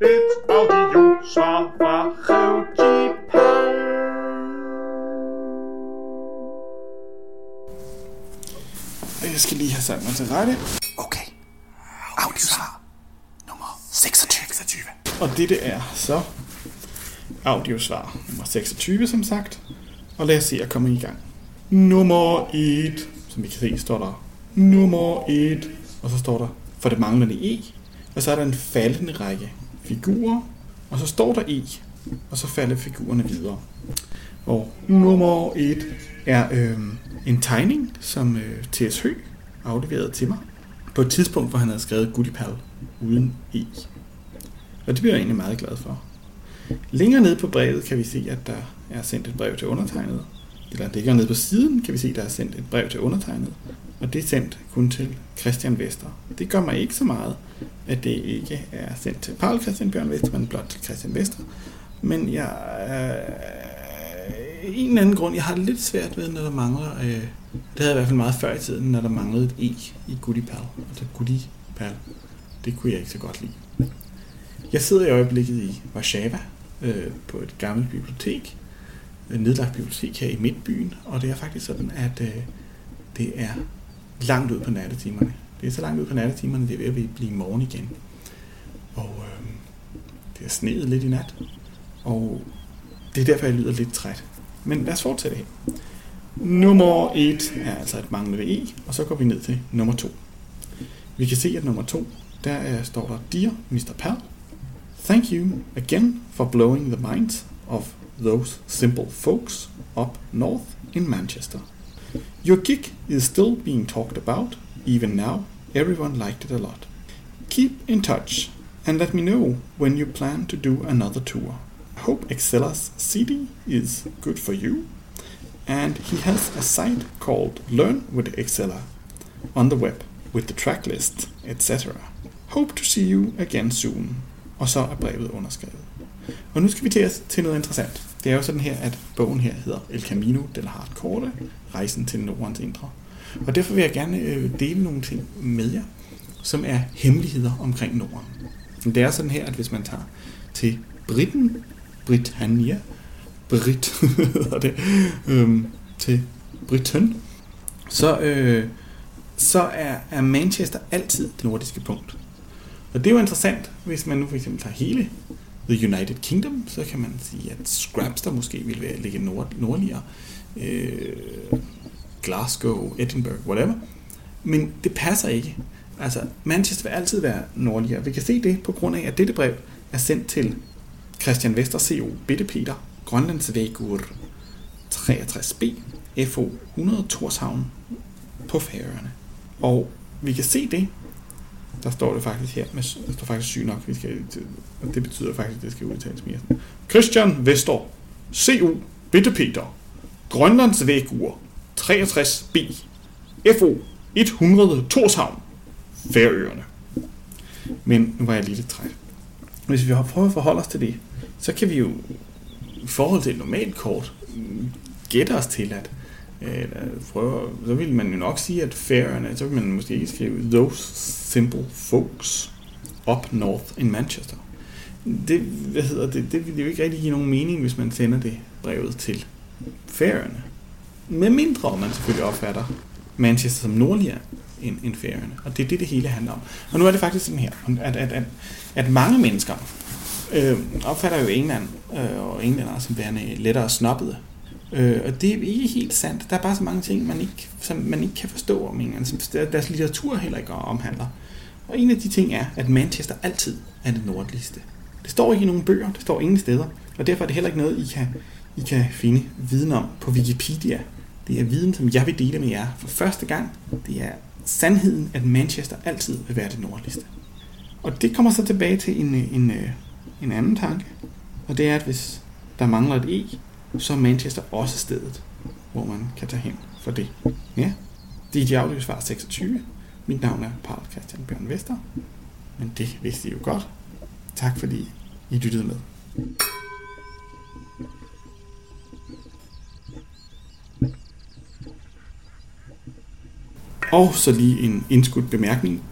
Et audiosvar fra Røvjipal. Jeg skal lige have sat mig til rette. Okay. Audiosvar nummer 26. 26. Og dette er så audiosvar nummer 26, som sagt. Og lad os se at komme i gang. Nummer 1, som vi kan se, står der nummer 1. Og så står der for det manglende E. Og så er der en faldende række figurer. Og så står der i, Og så falder figurerne videre. Og nummer 1 er øh, en tegning, som øh, T.S. Høgh afleverede til mig. På et tidspunkt, hvor han havde skrevet Gudipal uden E. Og det bliver jeg egentlig meget glad for. Længere nede på brevet kan vi se, at der er sendt et brev til undertegnet. Eller ligger nede på siden kan vi se, der er sendt et brev til undertegnet. Og det er sendt kun til Christian Vester. Det gør mig ikke så meget, at det ikke er sendt til Paul Christian Bjørn Vester, men blot til Christian Vester. Men jeg øh, en eller anden grund, jeg har lidt svært ved, når der mangler, øh, det havde jeg i hvert fald meget før i tiden, når der manglede et E i Goodipal. Altså Goodipal. Det kunne jeg ikke så godt lide. Jeg sidder i øjeblikket i Warszawa øh, på et gammelt bibliotek, Øh, nedlagt bibliotek her i Midtbyen, og det er faktisk sådan, at øh, det er langt ud på nattetimerne. Det er så langt ud på nattetimerne, det er ved at blive morgen igen. Og øh, det er sneet lidt i nat, og det er derfor, jeg lyder lidt træt. Men lad os fortsætte her. Nummer 1 er altså et manglende E, og så går vi ned til nummer 2. Vi kan se, at nummer 2, der er, står der Dear Mr. Pal, Thank you again for blowing the minds of those simple folks up north in Manchester. Your gig is still being talked about, even now. Everyone liked it a lot. Keep in touch and let me know when you plan to do another tour. I hope Excella's CD is good for you. And he has a site called Learn with Excella on the web with the track list, etc. Hope to see you again soon. Og så er brevet underskrevet. Og nu skal vi til, til noget interessant. Det er jo sådan her, at bogen her hedder El Camino del Hardcore, Rejsen til Nordens Indre. Og derfor vil jeg gerne øh, dele nogle ting med jer, som er hemmeligheder omkring Norden. Det er sådan her, at hvis man tager til Briten, Britannia, Brit hedder det, øhm, til Britain, så, øh, så er, er Manchester altid det nordiske punkt. Og det er jo interessant, hvis man nu for eksempel tager hele The United Kingdom, så kan man sige, at Scrapster måske ville være, ligge nord, nordligere. Øh, Glasgow, Edinburgh, whatever. Men det passer ikke. Altså, Manchester vil altid være nordligere. Vi kan se det på grund af, at dette brev er sendt til Christian Vester CO, Bitte Peter, Grønlandsvægur 63B, FO 100 Torshavn på Færøerne. Og vi kan se det, der står det faktisk her, med, der står faktisk syg nok, vi skal, og det betyder faktisk, at det skal udtales mere. Christian Vestor, CU, Bitte Peter, Grønlandsvægur 63B, FO 100 Torshavn, Færøerne. Men nu var jeg lige lidt træt. Hvis vi prøver at forholde os til det, så kan vi jo i forhold til et normalt kort gætte os til, at eller prøver, så vil man jo nok sige, at færøerne, så vil man måske ikke skrive those simple folks up north in Manchester. Det, hvad hedder det, det vil jo ikke rigtig give nogen mening, hvis man sender det brevet til færøerne. Med mindre man selvfølgelig opfatter Manchester som nordligere end, end færøerne. Og det er det, det hele handler om. Og nu er det faktisk sådan her, at, at, at, at mange mennesker øh, opfatter jo England øh, og englænder som værende lettere snobbede. Øh, og det er ikke helt sandt. Der er bare så mange ting, man ikke, som man ikke kan forstå om England, altså, som deres litteratur heller ikke omhandler. Og en af de ting er, at Manchester altid er det nordligste. Det står ikke i nogen bøger, det står ingen steder, og derfor er det heller ikke noget, I kan, I kan finde viden om på Wikipedia. Det er viden, som jeg vil dele med jer for første gang. Det er sandheden, at Manchester altid vil være det nordligste. Og det kommer så tilbage til en, en, øh, en anden tanke, og det er, at hvis der mangler et E, så er Manchester også stedet, hvor man kan tage hen for det. Ja, det er de svar 26. Mit navn er Paul Christian Bjørn Vester, men det vidste I jo godt. Tak fordi I lyttede med. Og så lige en indskudt bemærkning.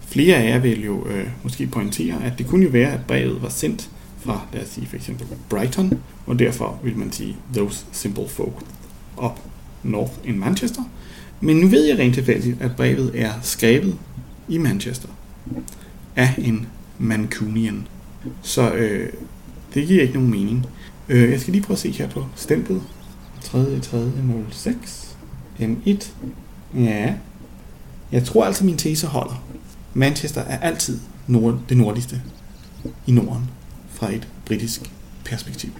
Flere af jer vil jo øh, måske pointere, at det kunne jo være, at brevet var sendt fra, lad os sige for eksempel Brighton, og derfor vil man sige those simple folk up north in Manchester. Men nu ved jeg rent tilfældigt, at brevet er skrevet i Manchester af en Mancunian. Så øh, det giver ikke nogen mening. Øh, jeg skal lige prøve at se her på stemplet. 3.3.06 M1. Ja. Jeg tror altså, min tese holder. Manchester er altid nord, det nordligste i Norden fra et britisk perspektiv.